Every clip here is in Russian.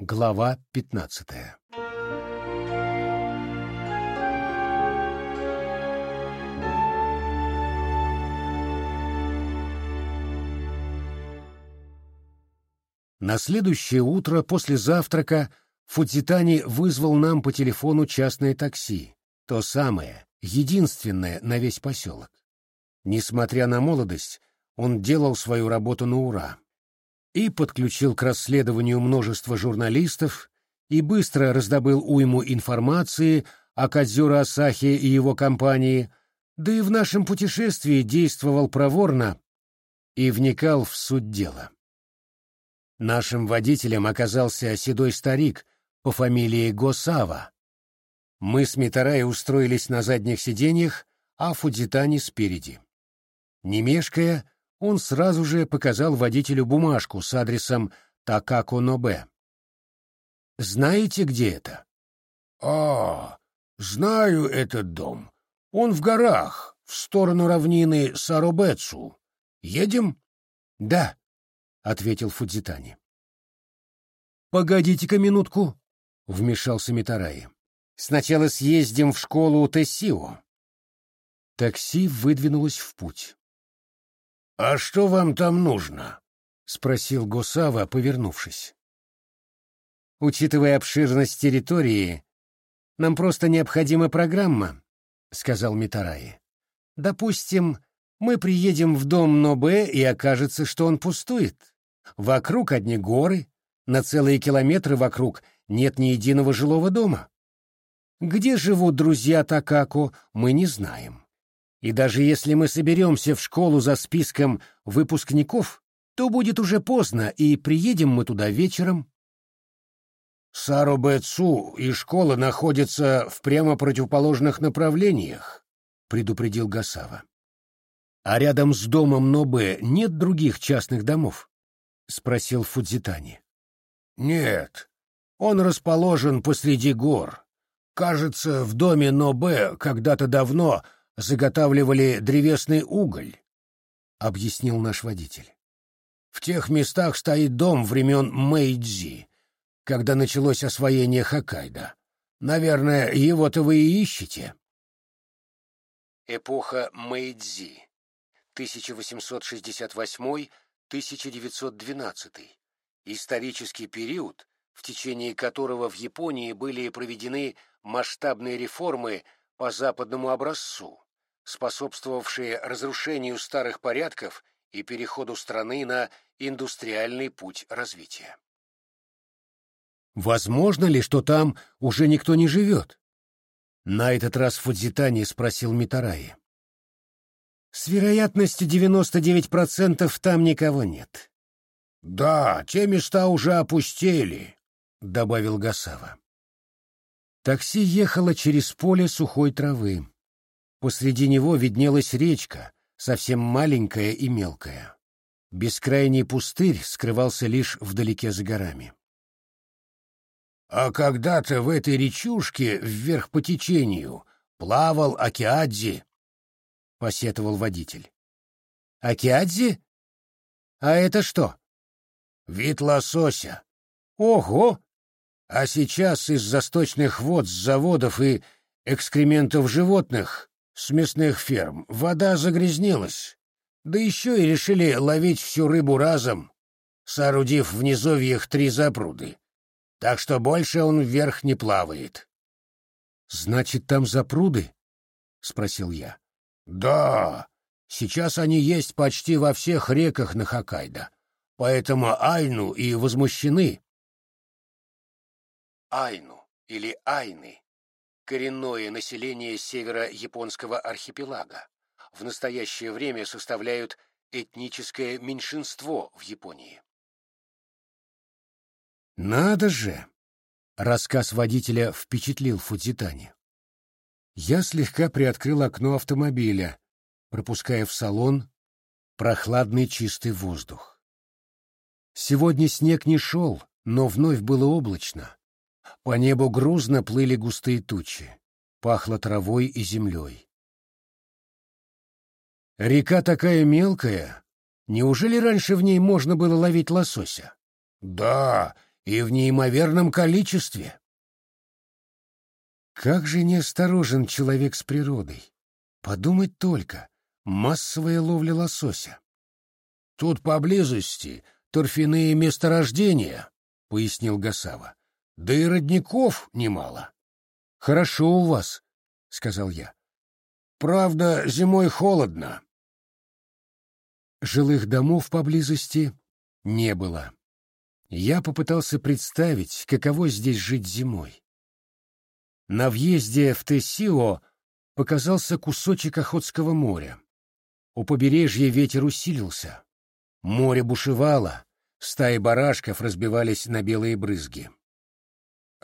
Глава пятнадцатая На следующее утро после завтрака Фудзитани вызвал нам по телефону частное такси, то самое, единственное на весь поселок. Несмотря на молодость, он делал свою работу на ура. И подключил к расследованию множество журналистов, и быстро раздобыл уйму информации о Кадзюро Асахе и его компании, да и в нашем путешествии действовал проворно и вникал в суть дела. Нашим водителем оказался седой старик по фамилии Госава. Мы с Митарай устроились на задних сиденьях, а Фудзитани спереди. Не мешкая, он сразу же показал водителю бумажку с адресом Такако-Нобе. «Знаете, где это?» «А, знаю этот дом. Он в горах, в сторону равнины Саробецу. Едем?» «Да», — ответил Фудзитани. «Погодите-ка минутку», — вмешался Митараи. «Сначала съездим в школу Тессио». Такси выдвинулось в путь. «А что вам там нужно?» — спросил Гусава, повернувшись. «Учитывая обширность территории, нам просто необходима программа», — сказал Митараи. «Допустим, мы приедем в дом Нобе, и окажется, что он пустует. Вокруг одни горы, на целые километры вокруг нет ни единого жилого дома. Где живут друзья Такако, мы не знаем. И даже если мы соберемся в школу за списком выпускников, то будет уже поздно, и приедем мы туда вечером. Саробэцу и школа находятся в прямо противоположных направлениях, предупредил Гасава. А рядом с домом Нобе нет других частных домов? спросил Фудзитани. Нет, он расположен посреди гор. Кажется, в доме Нобе когда-то давно заготавливали древесный уголь, — объяснил наш водитель. В тех местах стоит дом времен Мэйдзи, когда началось освоение Хоккайдо. Наверное, его-то вы и ищете. Эпоха Мэйдзи. 1868-1912. Исторический период, в течение которого в Японии были проведены масштабные реформы по западному образцу, способствовавшие разрушению старых порядков и переходу страны на индустриальный путь развития. «Возможно ли, что там уже никто не живет?» На этот раз Фудзитани спросил Митараи. «С вероятностью 99% там никого нет». «Да, те места уже опустели», — добавил Гасава. Такси ехало через поле сухой травы. Посреди него виднелась речка, совсем маленькая и мелкая. Бескрайний пустырь скрывался лишь вдалеке за горами. А когда-то в этой речушке вверх по течению плавал Океадзи, — посетовал водитель. — Океадзи? А это что? — Вид лосося. — Ого! А сейчас из засточных вод с заводов и экскрементов животных с мясных ферм вода загрязнилась, да еще и решили ловить всю рыбу разом, соорудив в низовьях три запруды. Так что больше он вверх не плавает. — Значит, там запруды? — спросил я. — Да, сейчас они есть почти во всех реках на Хоккайдо, поэтому Айну и возмущены. Айну или Айны коренное население северо-японского архипелага, в настоящее время составляют этническое меньшинство в Японии. «Надо же!» — рассказ водителя впечатлил Фудзитани. Я слегка приоткрыл окно автомобиля, пропуская в салон прохладный чистый воздух. Сегодня снег не шел, но вновь было облачно, по небу грузно плыли густые тучи. Пахло травой и землей. Река такая мелкая. Неужели раньше в ней можно было ловить лосося? Да, и в неимоверном количестве. Как же неосторожен человек с природой. Подумать только, массовая ловля лосося. Тут поблизости торфяные месторождения, — пояснил Гасава. Да и родников немало. Хорошо у вас, — сказал я. Правда, зимой холодно. Жилых домов поблизости не было. Я попытался представить, каково здесь жить зимой. На въезде в Тессио показался кусочек Охотского моря. У побережья ветер усилился. Море бушевало, стаи барашков разбивались на белые брызги.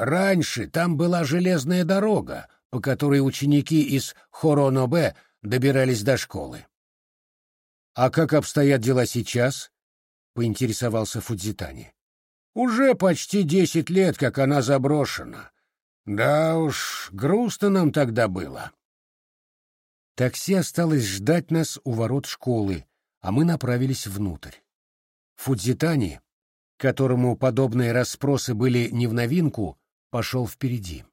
Раньше там была железная дорога, по которой ученики из Хоронобе добирались до школы. «А как обстоят дела сейчас?» — поинтересовался Фудзитани. «Уже почти десять лет, как она заброшена. Да уж, грустно нам тогда было». Такси осталось ждать нас у ворот школы, а мы направились внутрь. Фудзитани, которому подобные расспросы были не в новинку, пошел впереди.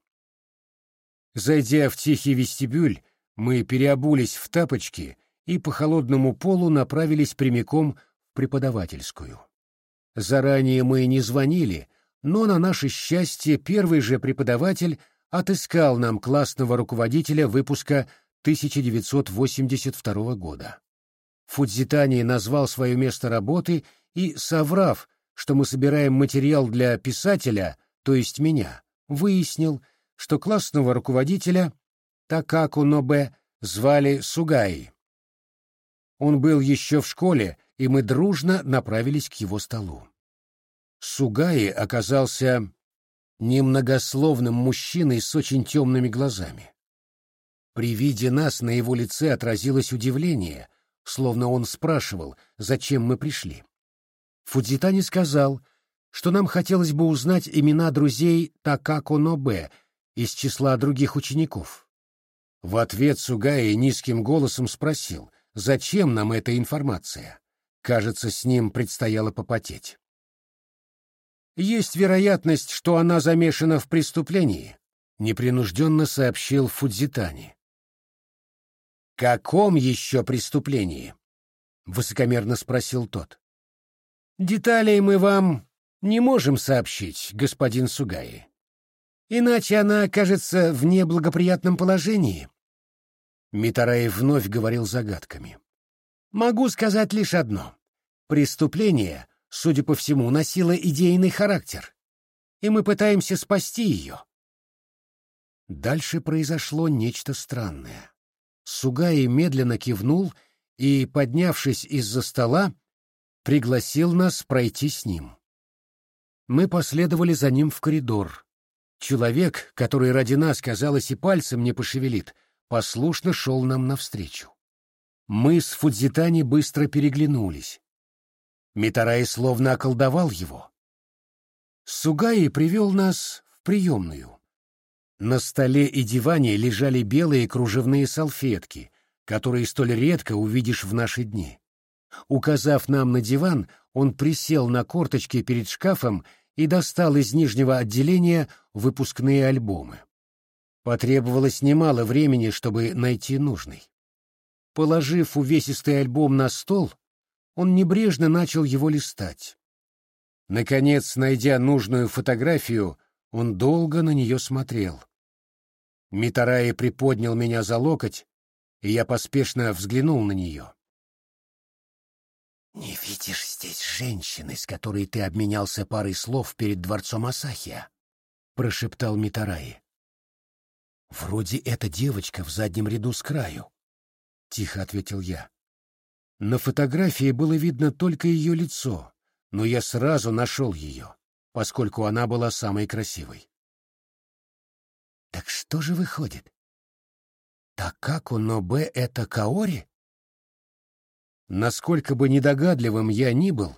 Зайдя в тихий вестибюль, мы переобулись в тапочки и по холодному полу направились прямиком в преподавательскую. Заранее мы не звонили, но на наше счастье первый же преподаватель отыскал нам классного руководителя выпуска 1982 года. Фудзитани назвал свое место работы и, соврав, что мы собираем материал для писателя, то есть меня, выяснил, что классного руководителя Такаку Нобе звали Сугаи. Он был еще в школе, и мы дружно направились к его столу. Сугаи оказался немногословным мужчиной с очень темными глазами. При виде нас на его лице отразилось удивление, словно он спрашивал, зачем мы пришли. Фудзитани сказал, что нам хотелось бы узнать имена друзей Такако Нобе из числа других учеников. В ответ Сугаи низким голосом спросил, зачем нам эта информация. Кажется, с ним предстояло попотеть. Есть вероятность, что она замешана в преступлении, непринужденно сообщил Фудзитани. «Каком еще преступлении?» — высокомерно спросил тот. «Деталей мы вам не можем сообщить, господин Сугаи. Иначе она окажется в неблагоприятном положении. Митараев вновь говорил загадками. Могу сказать лишь одно. Преступление, судя по всему, носило идейный характер, и мы пытаемся спасти ее. Дальше произошло нечто странное. Сугаи медленно кивнул и, поднявшись из-за стола, пригласил нас пройти с ним. Мы последовали за ним в коридор. Человек, который ради нас, казалось, и пальцем не пошевелит, послушно шел нам навстречу. Мы с Фудзитани быстро переглянулись. Митарай словно околдовал его. Сугаи привел нас в приемную. На столе и диване лежали белые кружевные салфетки, которые столь редко увидишь в наши дни. Указав нам на диван, он присел на корточки перед шкафом и достал из нижнего отделения выпускные альбомы. Потребовалось немало времени, чтобы найти нужный. Положив увесистый альбом на стол, он небрежно начал его листать. Наконец, найдя нужную фотографию, он долго на нее смотрел. Митараи приподнял меня за локоть, и я поспешно взглянул на нее. «Не видишь здесь женщины, с которой ты обменялся парой слов перед дворцом Асахия?» — прошептал Митараи. «Вроде эта девочка в заднем ряду с краю», — тихо ответил я. На фотографии было видно только ее лицо, но я сразу нашел ее, поскольку она была самой красивой. «Так что же выходит? Так как у Нобе это Каори?» Насколько бы недогадливым я ни был,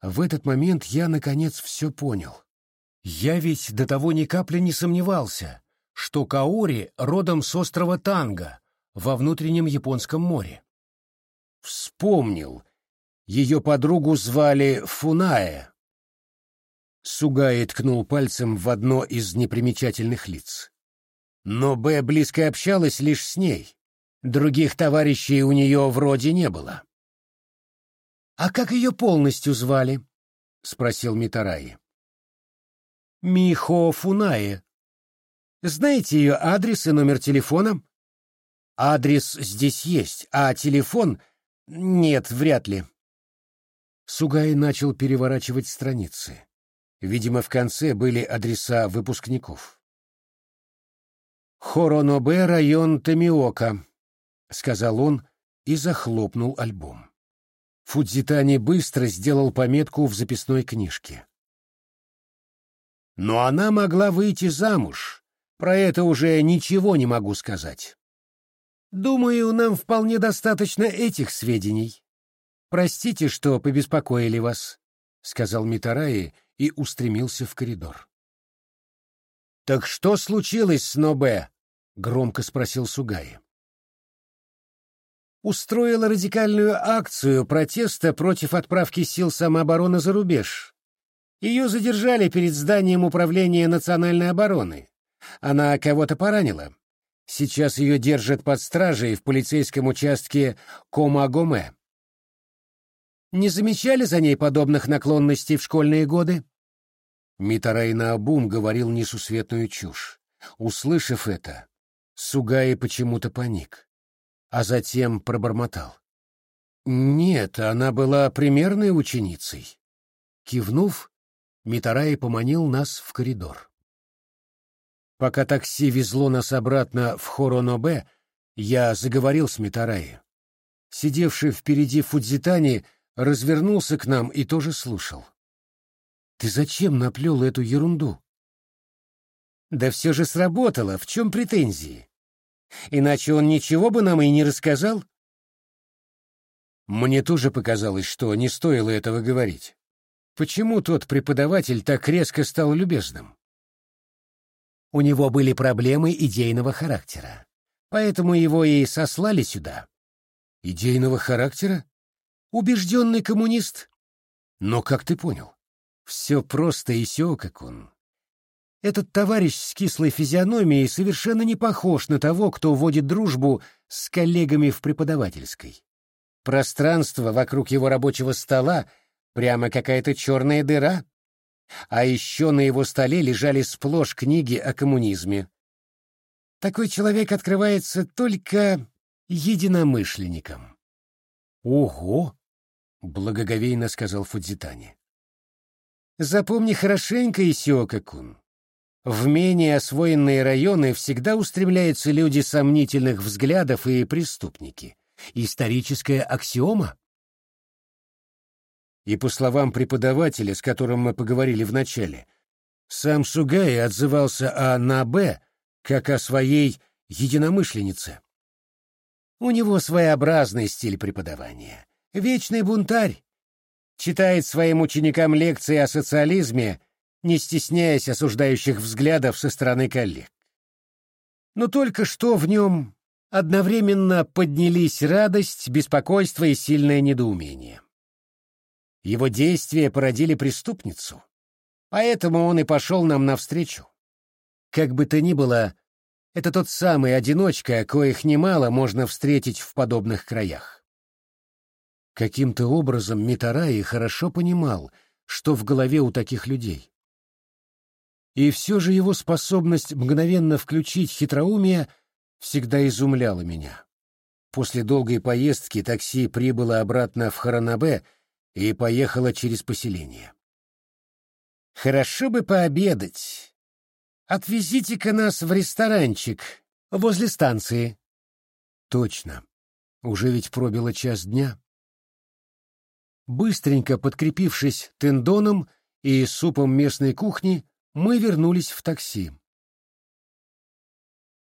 в этот момент я, наконец, все понял. Я ведь до того ни капли не сомневался, что Каори родом с острова Танга во внутреннем Японском море. Вспомнил. Ее подругу звали Фунае. Сугай ткнул пальцем в одно из непримечательных лиц. Но Б близко общалась лишь с ней. Других товарищей у нее вроде не было. «А как ее полностью звали?» — спросил Митараи. «Михо Фунае. Знаете ее адрес и номер телефона?» «Адрес здесь есть, а телефон...» «Нет, вряд ли». Сугай начал переворачивать страницы. Видимо, в конце были адреса выпускников. «Хоронобе, район Тамиока», — сказал он и захлопнул альбом. Фудзитани быстро сделал пометку в записной книжке. Но она могла выйти замуж. Про это уже ничего не могу сказать. Думаю, нам вполне достаточно этих сведений. Простите, что побеспокоили вас, сказал Митараи и устремился в коридор. Так что случилось с Нобе? громко спросил Сугаи устроила радикальную акцию протеста против отправки сил самообороны за рубеж. Ее задержали перед зданием управления национальной обороны. Она кого-то поранила. Сейчас ее держат под стражей в полицейском участке Комагоме. Не замечали за ней подобных наклонностей в школьные годы? Митарай Наобум говорил несусветную чушь. Услышав это, Сугаи почему-то паник а затем пробормотал. «Нет, она была примерной ученицей». Кивнув, Митарай поманил нас в коридор. Пока такси везло нас обратно в Хоронобе, я заговорил с Митараи. Сидевший впереди Фудзитани развернулся к нам и тоже слушал. «Ты зачем наплел эту ерунду?» «Да все же сработало, в чем претензии?» Иначе он ничего бы нам и не рассказал. Мне тоже показалось, что не стоило этого говорить. Почему тот преподаватель так резко стал любезным? У него были проблемы идейного характера, поэтому его и сослали сюда. Идейного характера? Убежденный коммунист. Но как ты понял? Все просто и все, как он. Этот товарищ с кислой физиономией совершенно не похож на того, кто вводит дружбу с коллегами в преподавательской. Пространство вокруг его рабочего стола прямо какая-то черная дыра. А еще на его столе лежали сплошь книги о коммунизме. Такой человек открывается только единомышленникам. «Ого!» — благоговейно сказал Фудзитани. «Запомни хорошенько, Исиока-кун. В менее освоенные районы всегда устремляются люди сомнительных взглядов и преступники. Историческая аксиома? И по словам преподавателя, с которым мы поговорили в начале, сам Сугай отзывался о Набе как о своей единомышленнице. У него своеобразный стиль преподавания. Вечный бунтарь. Читает своим ученикам лекции о социализме — не стесняясь осуждающих взглядов со стороны коллег. Но только что в нем одновременно поднялись радость, беспокойство и сильное недоумение. Его действия породили преступницу, поэтому он и пошел нам навстречу. Как бы то ни было, это тот самый одиночка, коих немало можно встретить в подобных краях. Каким-то образом Митараи хорошо понимал, что в голове у таких людей. И все же его способность мгновенно включить хитроумие всегда изумляла меня. После долгой поездки такси прибыло обратно в Харанабе и поехало через поселение. «Хорошо бы пообедать. Отвезите-ка нас в ресторанчик возле станции». «Точно. Уже ведь пробило час дня». Быстренько подкрепившись тендоном и супом местной кухни, мы вернулись в такси.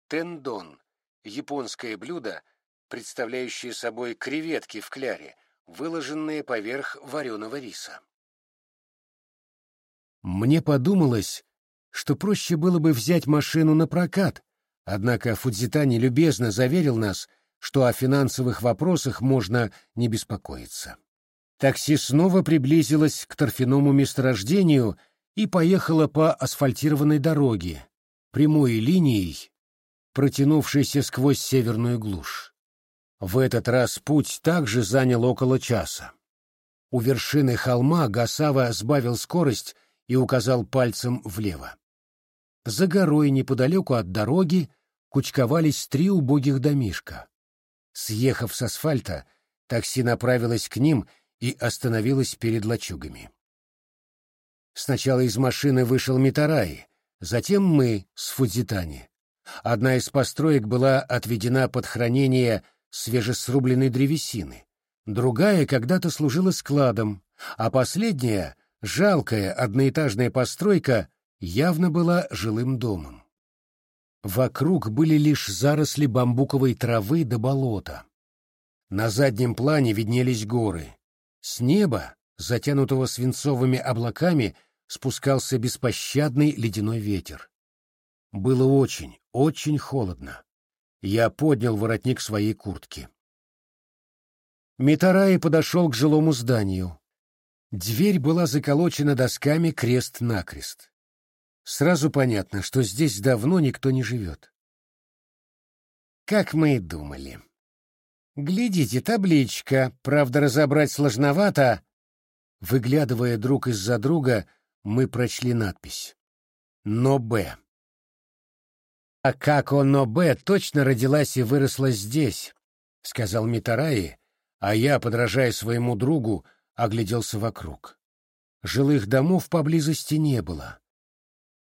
Тендон — японское блюдо, представляющее собой креветки в кляре, выложенные поверх вареного риса. Мне подумалось, что проще было бы взять машину на прокат, однако Фудзитани любезно заверил нас, что о финансовых вопросах можно не беспокоиться. Такси снова приблизилось к торфяному месторождению — и поехала по асфальтированной дороге, прямой линией, протянувшейся сквозь северную глушь. В этот раз путь также занял около часа. У вершины холма Гасава сбавил скорость и указал пальцем влево. За горой неподалеку от дороги кучковались три убогих домишка. Съехав с асфальта, такси направилось к ним и остановилось перед лачугами. Сначала из машины вышел Митараи, затем мы с Фудзитани. Одна из построек была отведена под хранение свежесрубленной древесины, другая когда-то служила складом, а последняя, жалкая одноэтажная постройка, явно была жилым домом. Вокруг были лишь заросли бамбуковой травы до болота. На заднем плане виднелись горы. С неба, затянутого свинцовыми облаками, спускался беспощадный ледяной ветер. Было очень, очень холодно. Я поднял воротник своей куртки. Митараи подошел к жилому зданию. Дверь была заколочена досками крест-накрест. Сразу понятно, что здесь давно никто не живет. Как мы и думали. Глядите, табличка, правда, разобрать сложновато. Выглядывая друг из-за друга, мы прочли надпись. Но Б. А как оно Б точно родилась и выросла здесь, сказал Митараи, а я, подражая своему другу, огляделся вокруг. Жилых домов поблизости не было.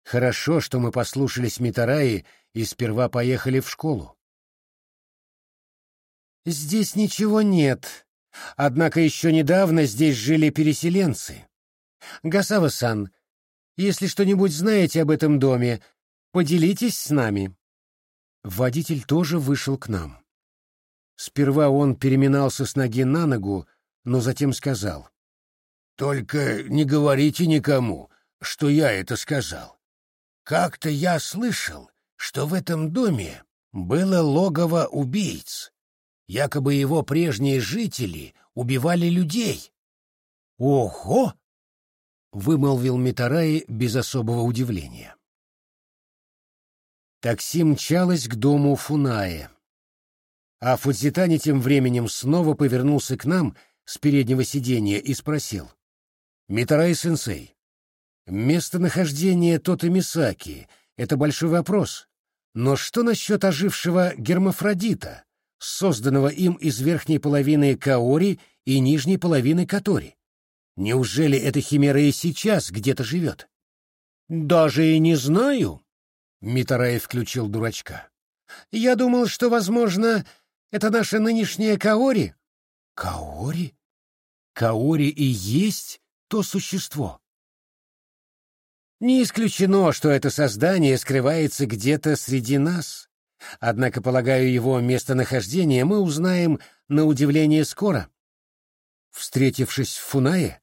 Хорошо, что мы послушались Митараи и сперва поехали в школу. Здесь ничего нет. Однако еще недавно здесь жили переселенцы. Гасава-сан, если что-нибудь знаете об этом доме, поделитесь с нами. Водитель тоже вышел к нам. Сперва он переминался с ноги на ногу, но затем сказал. «Только не говорите никому, что я это сказал. Как-то я слышал, что в этом доме было логово убийц. Якобы его прежние жители убивали людей. «Ого!» — вымолвил Митараи без особого удивления. Такси мчалось к дому Фунае. А Фудзитани тем временем снова повернулся к нам с переднего сиденья и спросил. «Митараи-сенсей, местонахождение Тотемисаки — это большой вопрос. Но что насчет ожившего гермафродита, созданного им из верхней половины Каори и нижней половины Катори? Неужели эта химера и сейчас где-то живет? Даже и не знаю. Митарай включил дурачка. Я думал, что, возможно, это наша нынешняя Каори. Каори? Каори и есть то существо. Не исключено, что это создание скрывается где-то среди нас. Однако, полагаю, его местонахождение мы узнаем на удивление скоро. Встретившись в Фунае,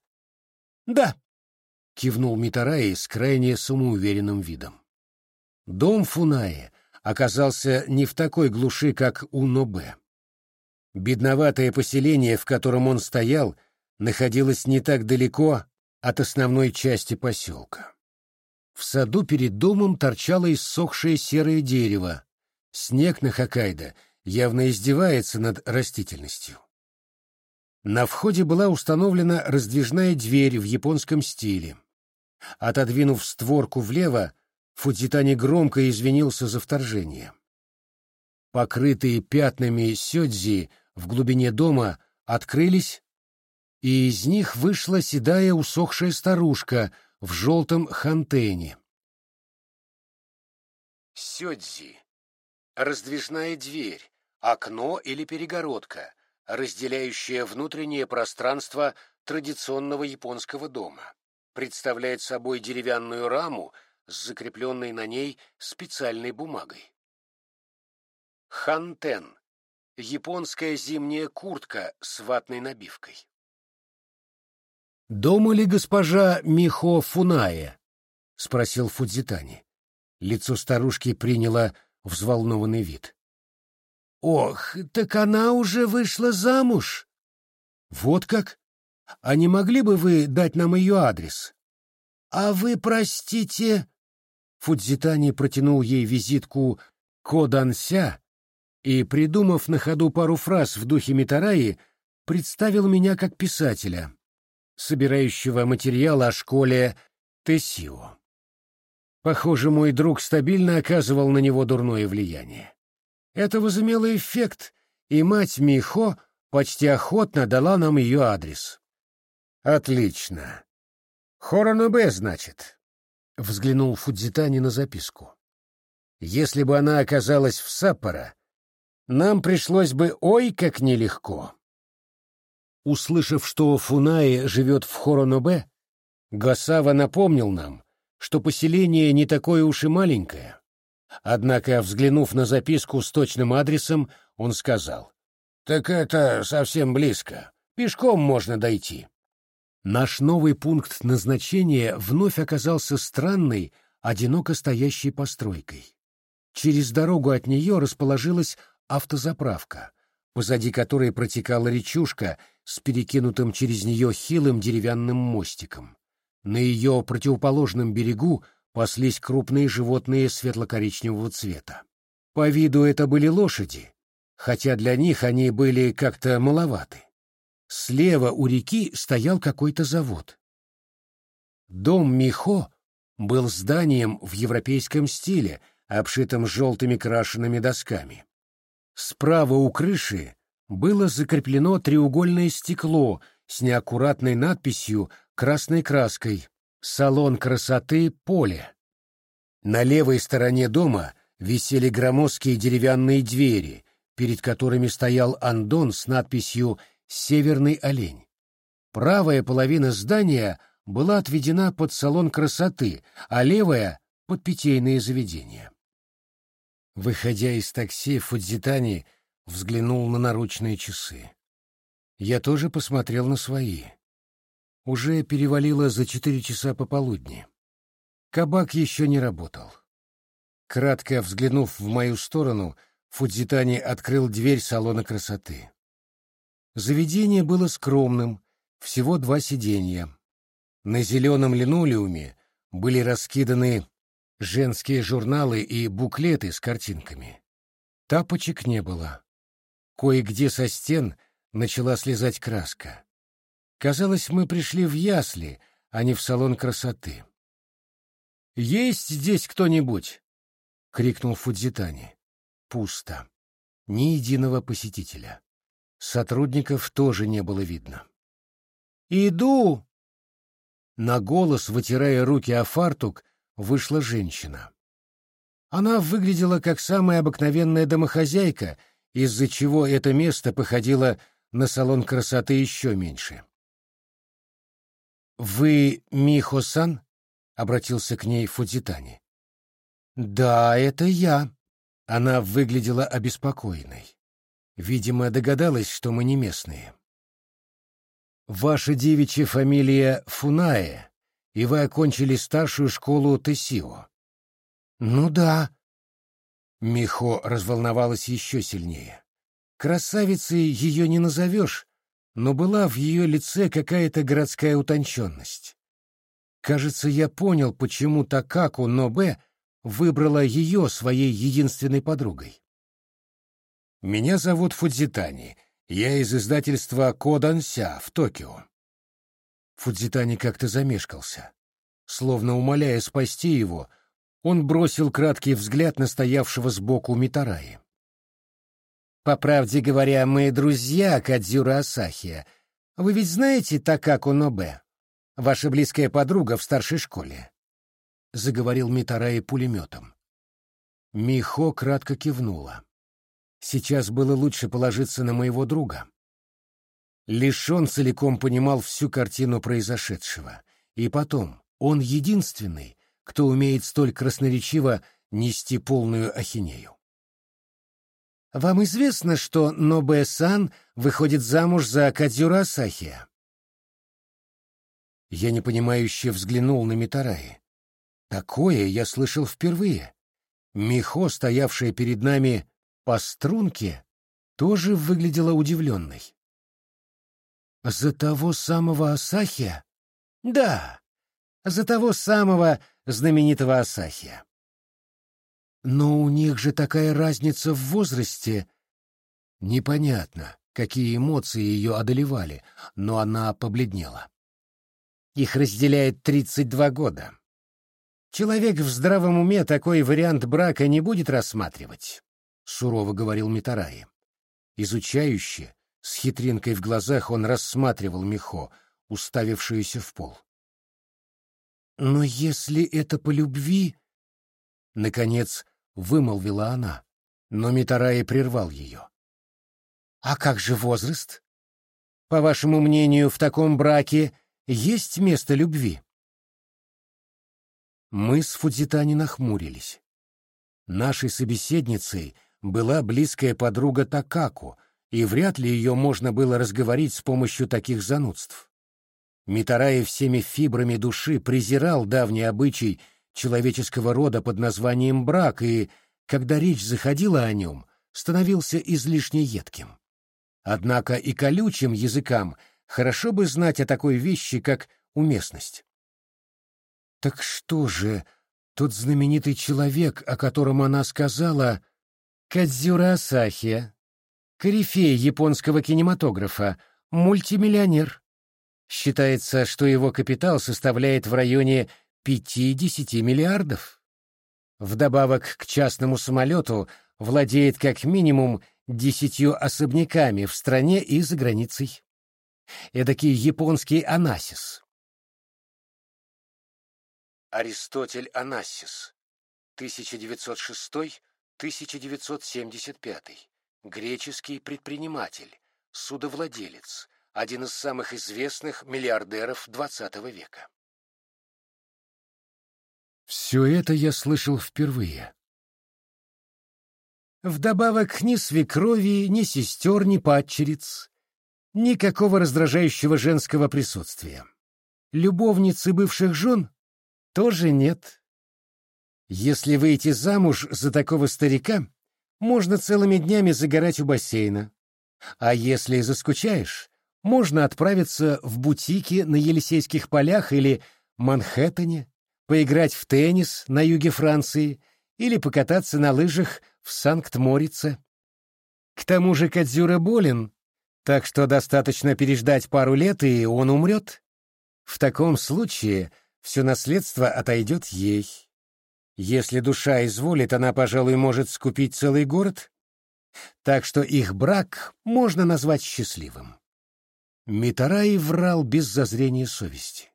«Да», — кивнул Митараи с крайне самоуверенным видом. Дом Фунаи оказался не в такой глуши, как у Нобе. Бедноватое поселение, в котором он стоял, находилось не так далеко от основной части поселка. В саду перед домом торчало иссохшее серое дерево. Снег на Хоккайдо явно издевается над растительностью. На входе была установлена раздвижная дверь в японском стиле. Отодвинув створку влево, Фудзитани громко извинился за вторжение. Покрытые пятнами сёдзи в глубине дома открылись, и из них вышла седая усохшая старушка в желтом хантене. Сёдзи. Раздвижная дверь, окно или перегородка, разделяющая внутреннее пространство традиционного японского дома. Представляет собой деревянную раму с закрепленной на ней специальной бумагой. Хантен — японская зимняя куртка с ватной набивкой. «Дома ли госпожа Михо Фунае?» — спросил Фудзитани. Лицо старушки приняло взволнованный вид. Ох, так она уже вышла замуж. Вот как? А не могли бы вы дать нам ее адрес? «А вы, простите...» Фудзитани протянул ей визитку Коданся и, придумав на ходу пару фраз в духе Митараи, представил меня как писателя, собирающего материал о школе Тесио. Похоже, мой друг стабильно оказывал на него дурное влияние. Это возымело эффект, и мать Михо почти охотно дала нам ее адрес. «Отлично. Хоронобе, значит», — взглянул Фудзитани на записку. «Если бы она оказалась в Саппоро, нам пришлось бы ой как нелегко». Услышав, что Фунаи живет в Хоронобе, Гасава напомнил нам, что поселение не такое уж и маленькое. Однако, взглянув на записку с точным адресом, он сказал, «Так это совсем близко. Пешком можно дойти». Наш новый пункт назначения вновь оказался странной, одиноко стоящей постройкой. Через дорогу от нее расположилась автозаправка, позади которой протекала речушка с перекинутым через нее хилым деревянным мостиком. На ее противоположном берегу паслись крупные животные светло-коричневого цвета. По виду это были лошади, хотя для них они были как-то маловаты. Слева у реки стоял какой-то завод. Дом Михо был зданием в европейском стиле, обшитым желтыми крашенными досками. Справа у крыши было закреплено треугольное стекло с неаккуратной надписью красной краской «Салон красоты Поле». На левой стороне дома висели громоздкие деревянные двери, перед которыми стоял андон с надписью «Северный олень». Правая половина здания была отведена под салон красоты, а левая — под питейные заведения. Выходя из такси, Фудзитани взглянул на наручные часы. Я тоже посмотрел на свои. Уже перевалило за четыре часа пополудни. Кабак еще не работал. Кратко взглянув в мою сторону, Фудзитани открыл дверь салона красоты. Заведение было скромным, всего два сиденья. На зеленом линолеуме были раскиданы женские журналы и буклеты с картинками. Тапочек не было. Кое-где со стен начала слезать краска. Казалось, мы пришли в ясли, а не в салон красоты. «Есть здесь кто-нибудь?» — крикнул Фудзитани. Пусто. Ни единого посетителя. Сотрудников тоже не было видно. «Иду!» На голос, вытирая руки о фартук, вышла женщина. Она выглядела как самая обыкновенная домохозяйка, из-за чего это место походило на салон красоты еще меньше. «Вы Михо-сан?» — обратился к ней Фудзитани. «Да, это я». Она выглядела обеспокоенной. Видимо, догадалась, что мы не местные. «Ваша девичья фамилия Фунае, и вы окончили старшую школу Тесио». «Ну да». Михо разволновалась еще сильнее. Красавицей ее не назовешь, но была в ее лице какая-то городская утонченность. Кажется, я понял, почему Такаку Нобе выбрала ее своей единственной подругой. «Меня зовут Фудзитани. Я из издательства Коданся в Токио». Фудзитани как-то замешкался. Словно умоляя спасти его, он бросил краткий взгляд на стоявшего сбоку Митараи. По правде говоря, мы друзья Кадзюра Асахия. Вы ведь знаете Такаку Нобе? Ваша близкая подруга в старшей школе. Заговорил Митараи пулеметом. Михо кратко кивнула. Сейчас было лучше положиться на моего друга. Лишь он целиком понимал всю картину произошедшего. И потом, он единственный, кто умеет столь красноречиво нести полную ахинею. Вам известно, что Нобэ-сан выходит замуж за Кадзюра Асахия?» Я непонимающе взглянул на Митараи. Такое я слышал впервые. Михо, стоявшая перед нами по струнке, тоже выглядела удивленной. «За того самого Асахия?» «Да. За того самого знаменитого Асахия. Но у них же такая разница в возрасте. Непонятно, какие эмоции ее одолевали, но она побледнела. Их разделяет 32 года. Человек в здравом уме такой вариант брака не будет рассматривать, — сурово говорил Митараи. Изучающе, с хитринкой в глазах он рассматривал Михо, уставившуюся в пол. «Но если это по любви...» Наконец вымолвила она, но Митараи прервал ее. «А как же возраст? По вашему мнению, в таком браке есть место любви?» Мы с Фудзитани нахмурились. Нашей собеседницей была близкая подруга Такаку, и вряд ли ее можно было разговорить с помощью таких занудств. Митараи всеми фибрами души презирал давний обычай человеческого рода под названием брак и, когда речь заходила о нем, становился излишне едким. Однако и колючим языкам хорошо бы знать о такой вещи, как уместность. Так что же, тот знаменитый человек, о котором она сказала, Кадзюра Асахия, корифей японского кинематографа, мультимиллионер. Считается, что его капитал составляет в районе 50 миллиардов. Вдобавок к частному самолету владеет как минимум десятью особняками в стране и за границей. Эдакий японский Анасис. Аристотель Анассис, 1906-1975, греческий предприниматель, судовладелец, один из самых известных миллиардеров XX века. Все это я слышал впервые. Вдобавок ни свекрови, ни сестер, ни падчериц, никакого раздражающего женского присутствия. Любовницы бывших жен тоже нет. Если выйти замуж за такого старика, можно целыми днями загорать у бассейна. А если заскучаешь, можно отправиться в бутики на Елисейских полях или Манхэттене, поиграть в теннис на юге Франции или покататься на лыжах в Санкт-Морице. К тому же Кадзюра болен, так что достаточно переждать пару лет, и он умрет. В таком случае все наследство отойдет ей. Если душа изволит, она, пожалуй, может скупить целый город. Так что их брак можно назвать счастливым. Митараи врал без зазрения совести.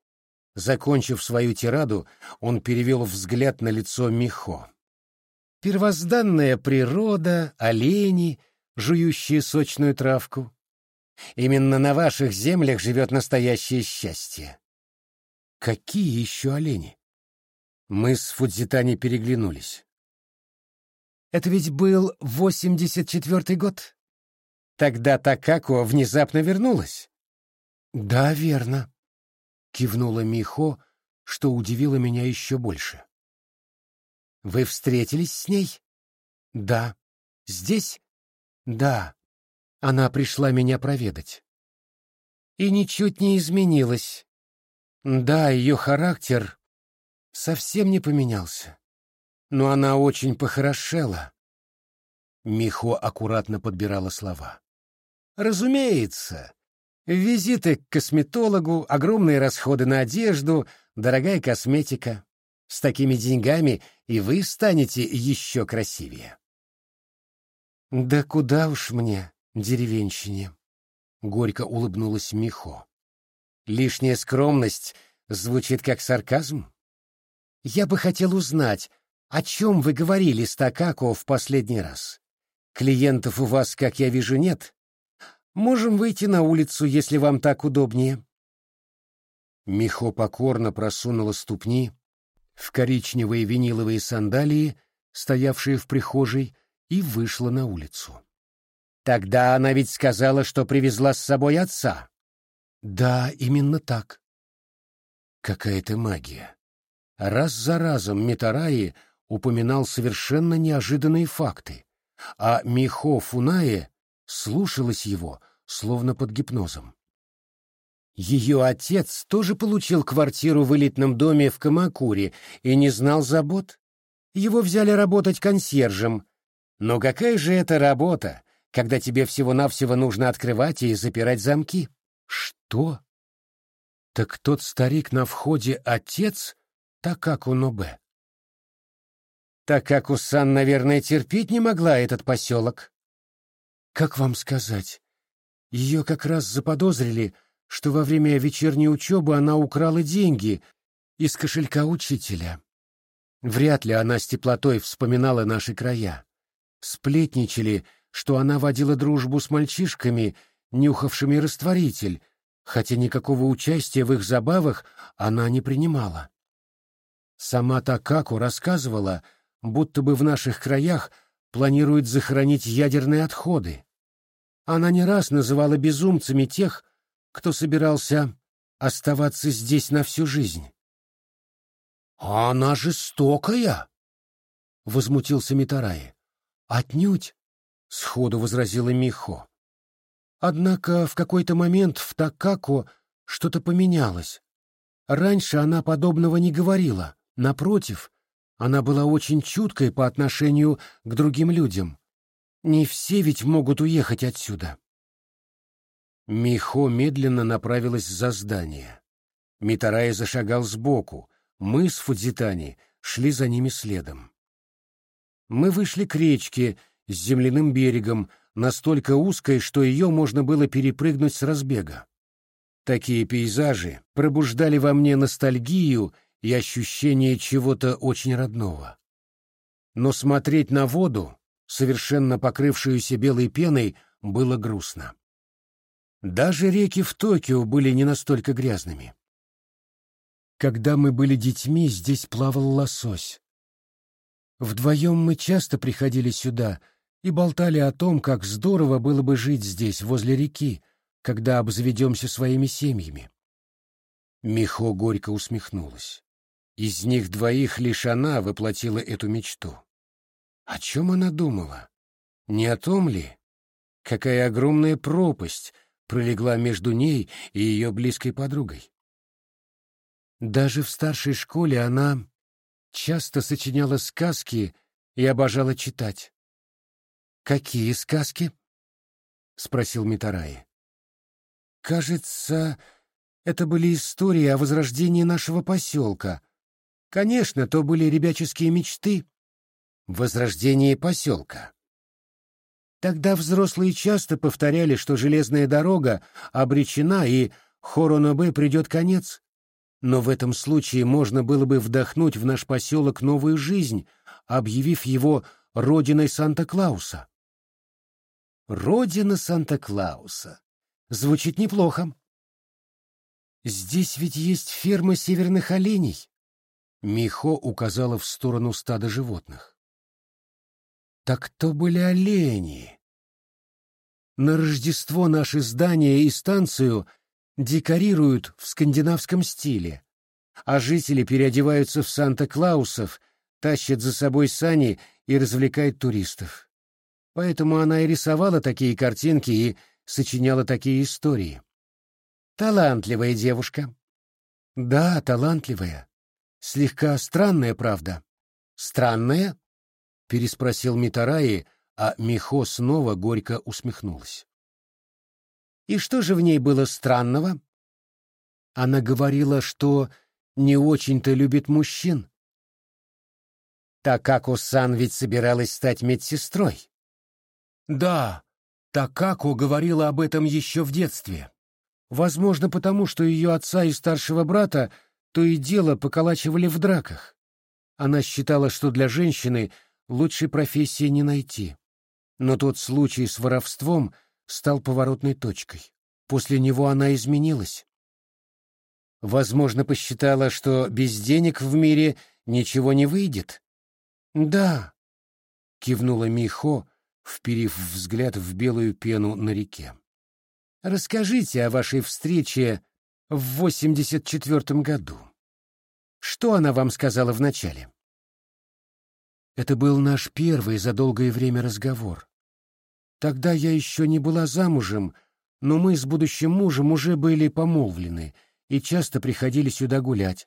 Закончив свою тираду, он перевел взгляд на лицо Михо. Первозданная природа, олени, жующие сочную травку. Именно на ваших землях живет настоящее счастье. Какие еще олени? Мы с Фудзитани переглянулись. Это ведь был восемьдесят четвертый год. Тогда Такако внезапно вернулась. Да, верно, кивнула Михо, что удивило меня еще больше. Вы встретились с ней? Да. Здесь? Да. Она пришла меня проведать. И ничуть не изменилась. Да, ее характер совсем не поменялся. Но она очень похорошела. Михо аккуратно подбирала слова. Разумеется, визиты к косметологу, огромные расходы на одежду, дорогая косметика. С такими деньгами и вы станете еще красивее. Да куда уж мне, деревенщине, горько улыбнулась Михо. Лишняя скромность звучит как сарказм. Я бы хотел узнать, о чем вы говорили с Такако в последний раз. Клиентов у вас, как я вижу, нет. Можем выйти на улицу, если вам так удобнее. Михо покорно просунула ступни в коричневые виниловые сандалии, стоявшие в прихожей, и вышла на улицу. Тогда она ведь сказала, что привезла с собой отца. Да, именно так. Какая-то магия. Раз за разом Митараи упоминал совершенно неожиданные факты, а Михо Фунае слушалась его, словно под гипнозом. Ее отец тоже получил квартиру в элитном доме в Камакуре и не знал забот. Его взяли работать консьержем. Но какая же это работа, когда тебе всего-навсего нужно открывать и запирать замки? Что? Так тот старик на входе отец Такаку Нобе? Такаку-сан, наверное, терпеть не могла этот поселок. Как вам сказать? Ее как раз заподозрили, что во время вечерней учебы она украла деньги из кошелька учителя. Вряд ли она с теплотой вспоминала наши края. Сплетничали, что она водила дружбу с мальчишками, нюхавшими растворитель, хотя никакого участия в их забавах она не принимала. Сама Такаку рассказывала, будто бы в наших краях планируют захоронить ядерные отходы. Она не раз называла безумцами тех, кто собирался оставаться здесь на всю жизнь. «А она жестокая!» — возмутился Митараи. «Отнюдь!» — сходу возразила Михо. Однако в какой-то момент в Такако что-то поменялось. Раньше она подобного не говорила. Напротив, она была очень чуткой по отношению к другим людям. Не все ведь могут уехать отсюда. Михо медленно направилась за здание. Митарай зашагал сбоку, мы с Фудзитани шли за ними следом. Мы вышли к речке с земляным берегом, настолько узкой, что ее можно было перепрыгнуть с разбега. Такие пейзажи пробуждали во мне ностальгию и ощущение чего-то очень родного. Но смотреть на воду, совершенно покрывшуюся белой пеной, было грустно. Даже реки в Токио были не настолько грязными. Когда мы были детьми, здесь плавал лосось. Вдвоем мы часто приходили сюда и болтали о том, как здорово было бы жить здесь, возле реки, когда обзаведемся своими семьями. Михо горько усмехнулась. Из них двоих лишь она воплотила эту мечту. О чем она думала? Не о том ли? Какая огромная пропасть пролегла между ней и ее близкой подругой. Даже в старшей школе она часто сочиняла сказки и обожала читать. «Какие сказки?» — спросил Митараи. «Кажется, это были истории о возрождении нашего поселка, Конечно, то были ребяческие мечты. Возрождение поселка. Тогда взрослые часто повторяли, что железная дорога обречена и Хоронобе придет конец. Но в этом случае можно было бы вдохнуть в наш поселок новую жизнь, объявив его родиной Санта-Клауса. Родина Санта-Клауса. Звучит неплохо. Здесь ведь есть ферма северных оленей. Михо указала в сторону стада животных. Так кто были олени? На Рождество наши здания и станцию декорируют в скандинавском стиле, а жители переодеваются в Санта-Клаусов, тащат за собой сани и развлекают туристов. Поэтому она и рисовала такие картинки и сочиняла такие истории. Талантливая девушка. Да, талантливая. Слегка странная правда. Странная? переспросил Митараи, а Михо снова горько усмехнулась. И что же в ней было странного? Она говорила, что не очень-то любит мужчин. Такако-сан ведь собиралась стать медсестрой. Да, Такако говорила об этом еще в детстве. Возможно, потому что ее отца и старшего брата то и дело поколачивали в драках. Она считала, что для женщины лучшей профессии не найти. Но тот случай с воровством стал поворотной точкой. После него она изменилась. Возможно, посчитала, что без денег в мире ничего не выйдет. «Да», — кивнула Михо, вперив взгляд в белую пену на реке. «Расскажите о вашей встрече в восемьдесят четвертом году. Что она вам сказала вначале? Это был наш первый за долгое время разговор. Тогда я еще не была замужем, но мы с будущим мужем уже были помолвлены и часто приходили сюда гулять,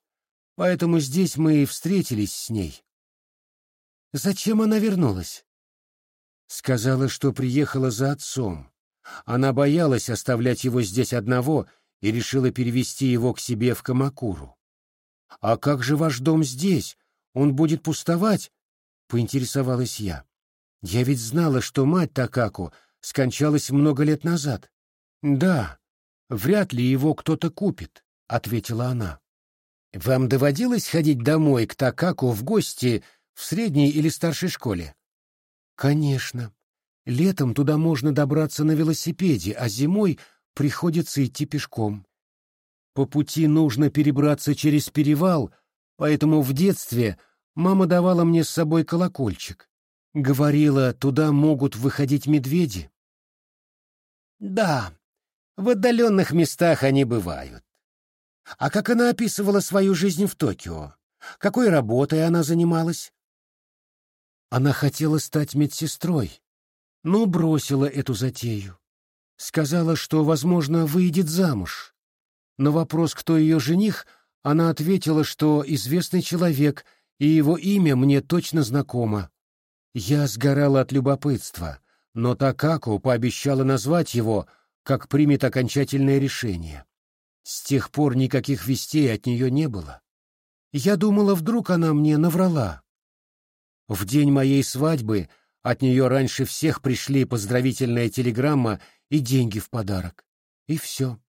поэтому здесь мы и встретились с ней. Зачем она вернулась? Сказала, что приехала за отцом. Она боялась оставлять его здесь одного и решила перевести его к себе в Камакуру. «А как же ваш дом здесь? Он будет пустовать?» — поинтересовалась я. «Я ведь знала, что мать Такаку скончалась много лет назад». «Да, вряд ли его кто-то купит», — ответила она. «Вам доводилось ходить домой к Такаку в гости в средней или старшей школе?» «Конечно. Летом туда можно добраться на велосипеде, а зимой приходится идти пешком. По пути нужно перебраться через перевал, поэтому в детстве мама давала мне с собой колокольчик. Говорила, туда могут выходить медведи. Да, в отдаленных местах они бывают. А как она описывала свою жизнь в Токио? Какой работой она занималась? Она хотела стать медсестрой, но бросила эту затею. Сказала, что, возможно, выйдет замуж. На вопрос, кто ее жених, она ответила, что известный человек, и его имя мне точно знакомо. Я сгорала от любопытства, но Такаку пообещала назвать его, как примет окончательное решение. С тех пор никаких вестей от нее не было. Я думала, вдруг она мне наврала. В день моей свадьбы от нее раньше всех пришли поздравительная телеграмма и деньги в подарок. И все.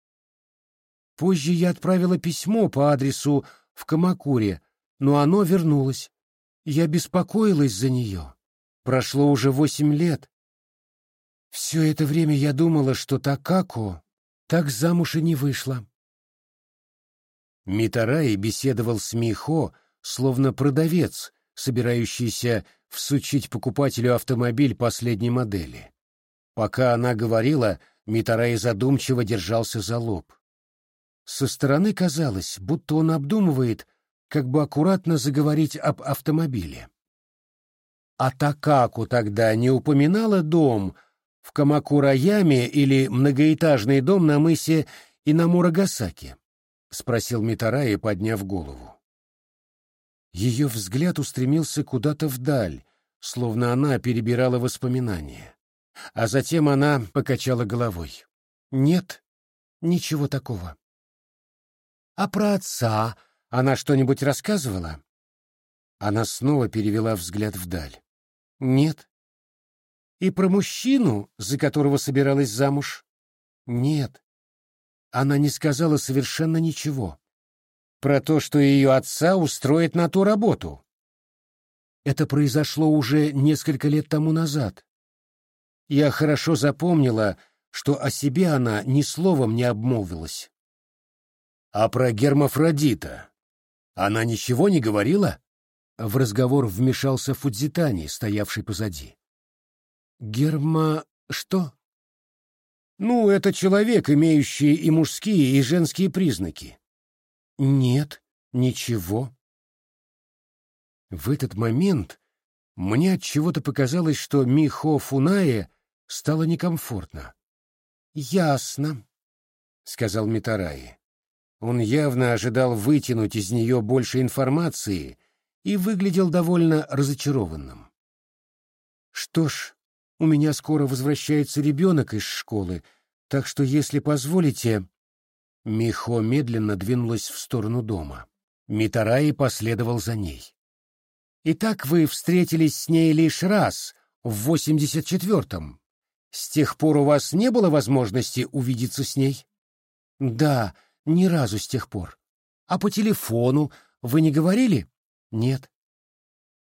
Позже я отправила письмо по адресу в Камакуре, но оно вернулось. Я беспокоилась за нее. Прошло уже восемь лет. Все это время я думала, что Такако так замуж и не вышла. Митараи беседовал с Михо, словно продавец, собирающийся всучить покупателю автомобиль последней модели. Пока она говорила, Митарай задумчиво держался за лоб. Со стороны казалось, будто он обдумывает, как бы аккуратно заговорить об автомобиле. А Такаку тогда не упоминала дом в Камакураяме или многоэтажный дом на мысе Инамурагасаки? — спросил Митараи, подняв голову. Ее взгляд устремился куда-то вдаль, словно она перебирала воспоминания. А затем она покачала головой. «Нет, ничего такого». «А про отца она что-нибудь рассказывала?» Она снова перевела взгляд вдаль. «Нет». «И про мужчину, за которого собиралась замуж?» «Нет». Она не сказала совершенно ничего про то, что ее отца устроит на ту работу. Это произошло уже несколько лет тому назад. Я хорошо запомнила, что о себе она ни словом не обмолвилась. А про Гермафродита она ничего не говорила? В разговор вмешался Фудзитани, стоявший позади. Герма... что? Ну, это человек, имеющий и мужские, и женские признаки. Нет, ничего. В этот момент мне от чего-то показалось, что Михо Фунае стало некомфортно. Ясно, сказал Митараи. Он явно ожидал вытянуть из нее больше информации и выглядел довольно разочарованным. Что ж, у меня скоро возвращается ребенок из школы, так что, если позволите, Михо медленно двинулась в сторону дома. Митараи последовал за ней. «Итак, вы встретились с ней лишь раз, в 84-м. С тех пор у вас не было возможности увидеться с ней?» «Да, ни разу с тех пор. А по телефону вы не говорили?» «Нет».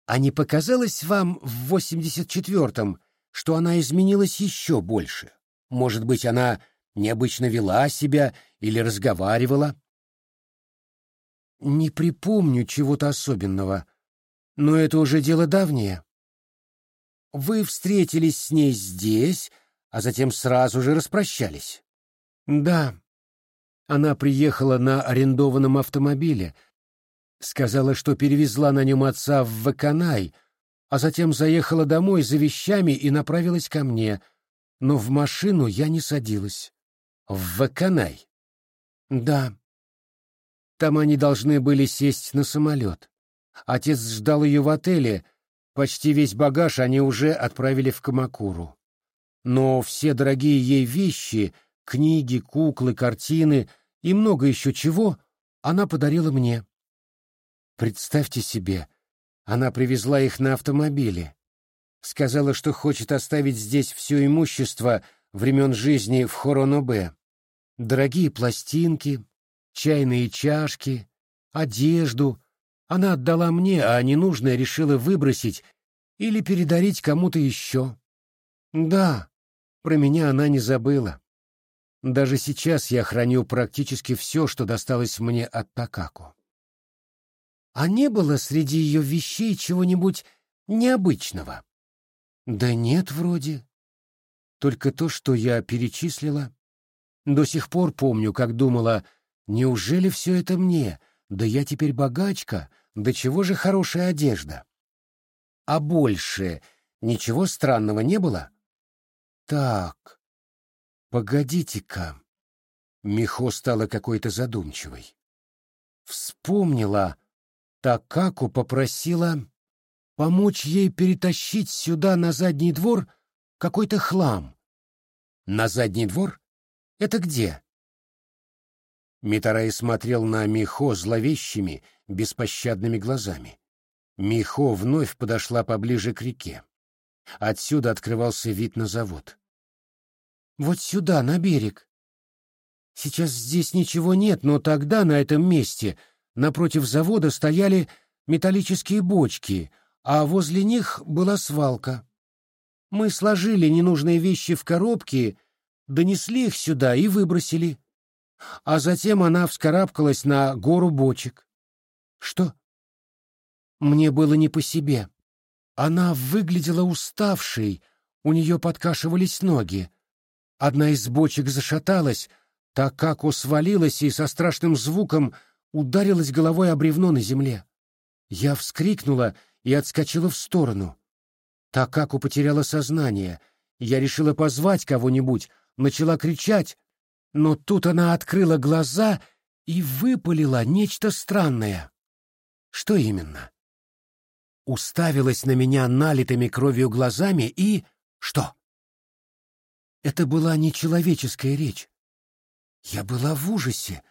«А не показалось вам в 84-м, что она изменилась еще больше? Может быть, она необычно вела себя или разговаривала? Не припомню чего-то особенного, но это уже дело давнее. Вы встретились с ней здесь, а затем сразу же распрощались. Да. Она приехала на арендованном автомобиле, сказала, что перевезла на нем отца в Ваканай, а затем заехала домой за вещами и направилась ко мне, но в машину я не садилась. В Ваканай? Да. Там они должны были сесть на самолет. Отец ждал ее в отеле, почти весь багаж они уже отправили в Камакуру. Но все дорогие ей вещи, книги, куклы, картины и много еще чего она подарила мне. Представьте себе, она привезла их на автомобиле. Сказала, что хочет оставить здесь все имущество времен жизни в Хоронобе. Дорогие пластинки, чайные чашки, одежду, она отдала мне, а ненужное решила выбросить или передарить кому-то еще. Да, про меня она не забыла. Даже сейчас я храню практически все, что досталось мне от Такаку. А не было среди ее вещей чего-нибудь необычного? Да нет, вроде. Только то, что я перечислила. До сих пор помню, как думала, неужели все это мне — да я теперь богачка, да чего же хорошая одежда? А больше ничего странного не было? Так, погодите-ка. Михо стала какой-то задумчивой. Вспомнила, Такаку попросила помочь ей перетащить сюда на задний двор какой-то хлам. На задний двор? Это где? Митарай смотрел на Михо зловещими, беспощадными глазами. Михо вновь подошла поближе к реке. Отсюда открывался вид на завод. «Вот сюда, на берег. Сейчас здесь ничего нет, но тогда на этом месте напротив завода стояли металлические бочки, а возле них была свалка. Мы сложили ненужные вещи в коробки, донесли их сюда и выбросили а затем она вскарабкалась на гору бочек. Что? Мне было не по себе. Она выглядела уставшей, у нее подкашивались ноги. Одна из бочек зашаталась, так как свалилась и со страшным звуком ударилась головой о бревно на земле. Я вскрикнула и отскочила в сторону. Так как потеряла сознание. Я решила позвать кого-нибудь, начала кричать, но тут она открыла глаза и выпалила нечто странное. Что именно? Уставилась на меня налитыми кровью глазами и... Что? Это была нечеловеческая речь. Я была в ужасе,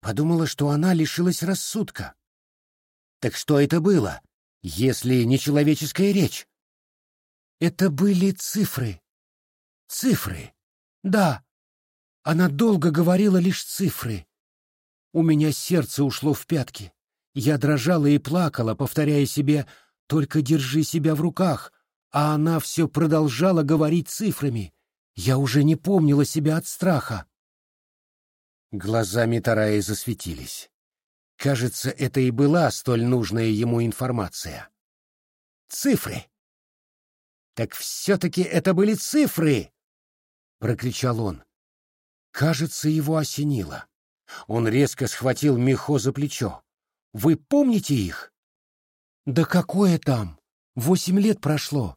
подумала, что она лишилась рассудка. Так что это было, если нечеловеческая речь? Это были цифры. Цифры. Да, она долго говорила лишь цифры. У меня сердце ушло в пятки. Я дрожала и плакала, повторяя себе «Только держи себя в руках», а она все продолжала говорить цифрами. Я уже не помнила себя от страха. Глаза Тараи засветились. Кажется, это и была столь нужная ему информация. «Цифры!» «Так все-таки это были цифры!» — прокричал он. Кажется, его осенило. Он резко схватил Михо за плечо. «Вы помните их?» «Да какое там? Восемь лет прошло».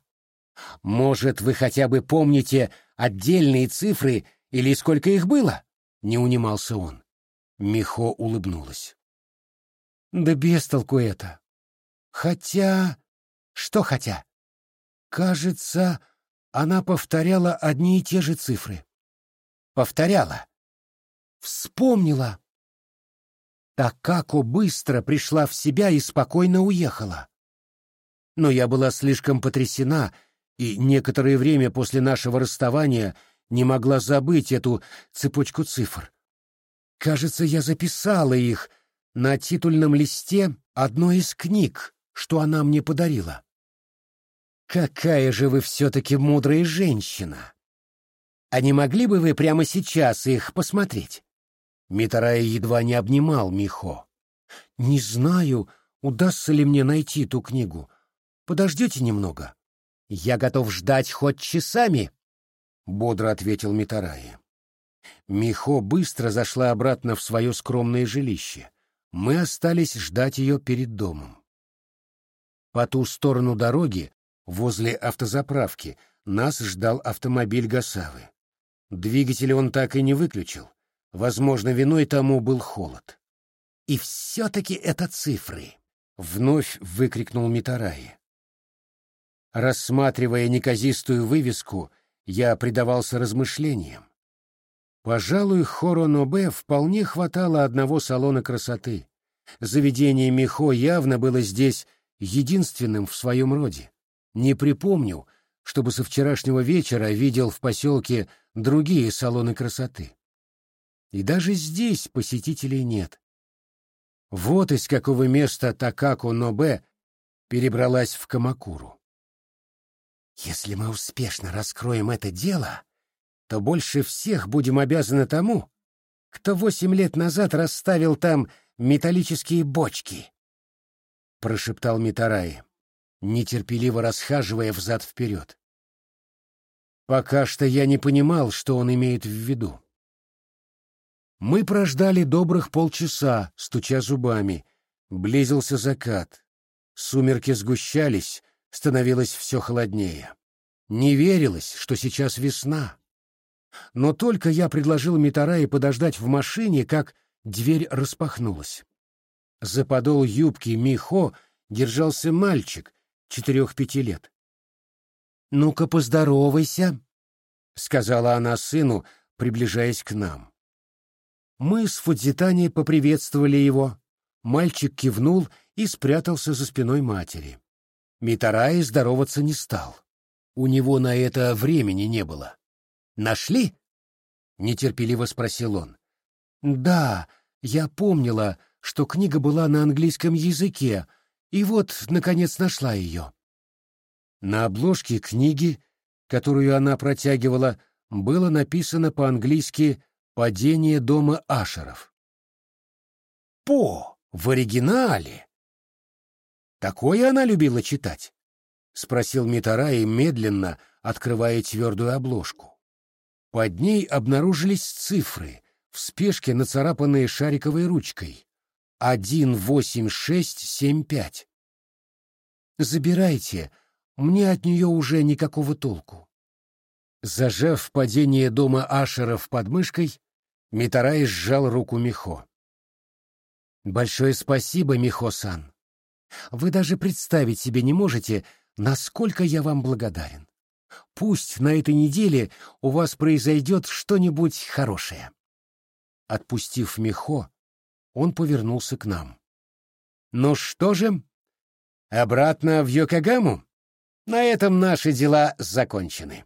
«Может, вы хотя бы помните отдельные цифры или сколько их было?» — не унимался он. Михо улыбнулась. «Да без толку это. Хотя... Что хотя? Кажется, она повторяла одни и те же цифры повторяла. Вспомнила. Такако быстро пришла в себя и спокойно уехала. Но я была слишком потрясена и некоторое время после нашего расставания не могла забыть эту цепочку цифр. Кажется, я записала их на титульном листе одной из книг, что она мне подарила. Какая же вы все-таки мудрая женщина! А не могли бы вы прямо сейчас их посмотреть? Митарай едва не обнимал Михо. Не знаю, удастся ли мне найти ту книгу. Подождите немного. Я готов ждать хоть часами, бодро ответил Митарай. Михо быстро зашла обратно в свое скромное жилище. Мы остались ждать ее перед домом. По ту сторону дороги, возле автозаправки, нас ждал автомобиль Гасавы. Двигатель он так и не выключил. Возможно, виной тому был холод. «И все-таки это цифры!» — вновь выкрикнул Митараи. Рассматривая неказистую вывеску, я предавался размышлениям. Пожалуй, Хоронобе вполне хватало одного салона красоты. Заведение Михо явно было здесь единственным в своем роде. Не припомню, чтобы со вчерашнего вечера видел в поселке другие салоны красоты. И даже здесь посетителей нет. Вот из какого места Такако Нобе перебралась в Камакуру. Если мы успешно раскроем это дело, то больше всех будем обязаны тому, кто восемь лет назад расставил там металлические бочки, — прошептал Митарай, нетерпеливо расхаживая взад-вперед. Пока что я не понимал, что он имеет в виду. Мы прождали добрых полчаса, стуча зубами. Близился закат. Сумерки сгущались, становилось все холоднее. Не верилось, что сейчас весна. Но только я предложил Митарае подождать в машине, как дверь распахнулась. За подол юбки Михо держался мальчик четырех-пяти лет. «Ну-ка, поздоровайся», — сказала она сыну, приближаясь к нам. Мы с Фудзитани поприветствовали его. Мальчик кивнул и спрятался за спиной матери. Митараи здороваться не стал. У него на это времени не было. «Нашли?» — нетерпеливо спросил он. «Да, я помнила, что книга была на английском языке, и вот, наконец, нашла ее». На обложке книги, которую она протягивала, было написано по-английски «Падение дома Ашеров». «По! В оригинале!» Такое она любила читать? — спросил Митараи медленно, открывая твердую обложку. Под ней обнаружились цифры, в спешке нацарапанные шариковой ручкой. «Один восемь шесть семь пять». «Забирайте, мне от нее уже никакого толку». Зажав падение дома Ашеров под мышкой, Митарай сжал руку Михо. «Большое спасибо, Михо-сан. Вы даже представить себе не можете, насколько я вам благодарен. Пусть на этой неделе у вас произойдет что-нибудь хорошее. Отпустив Михо, он повернулся к нам. Ну что же, обратно в Йокогаму? На этом наши дела закончены.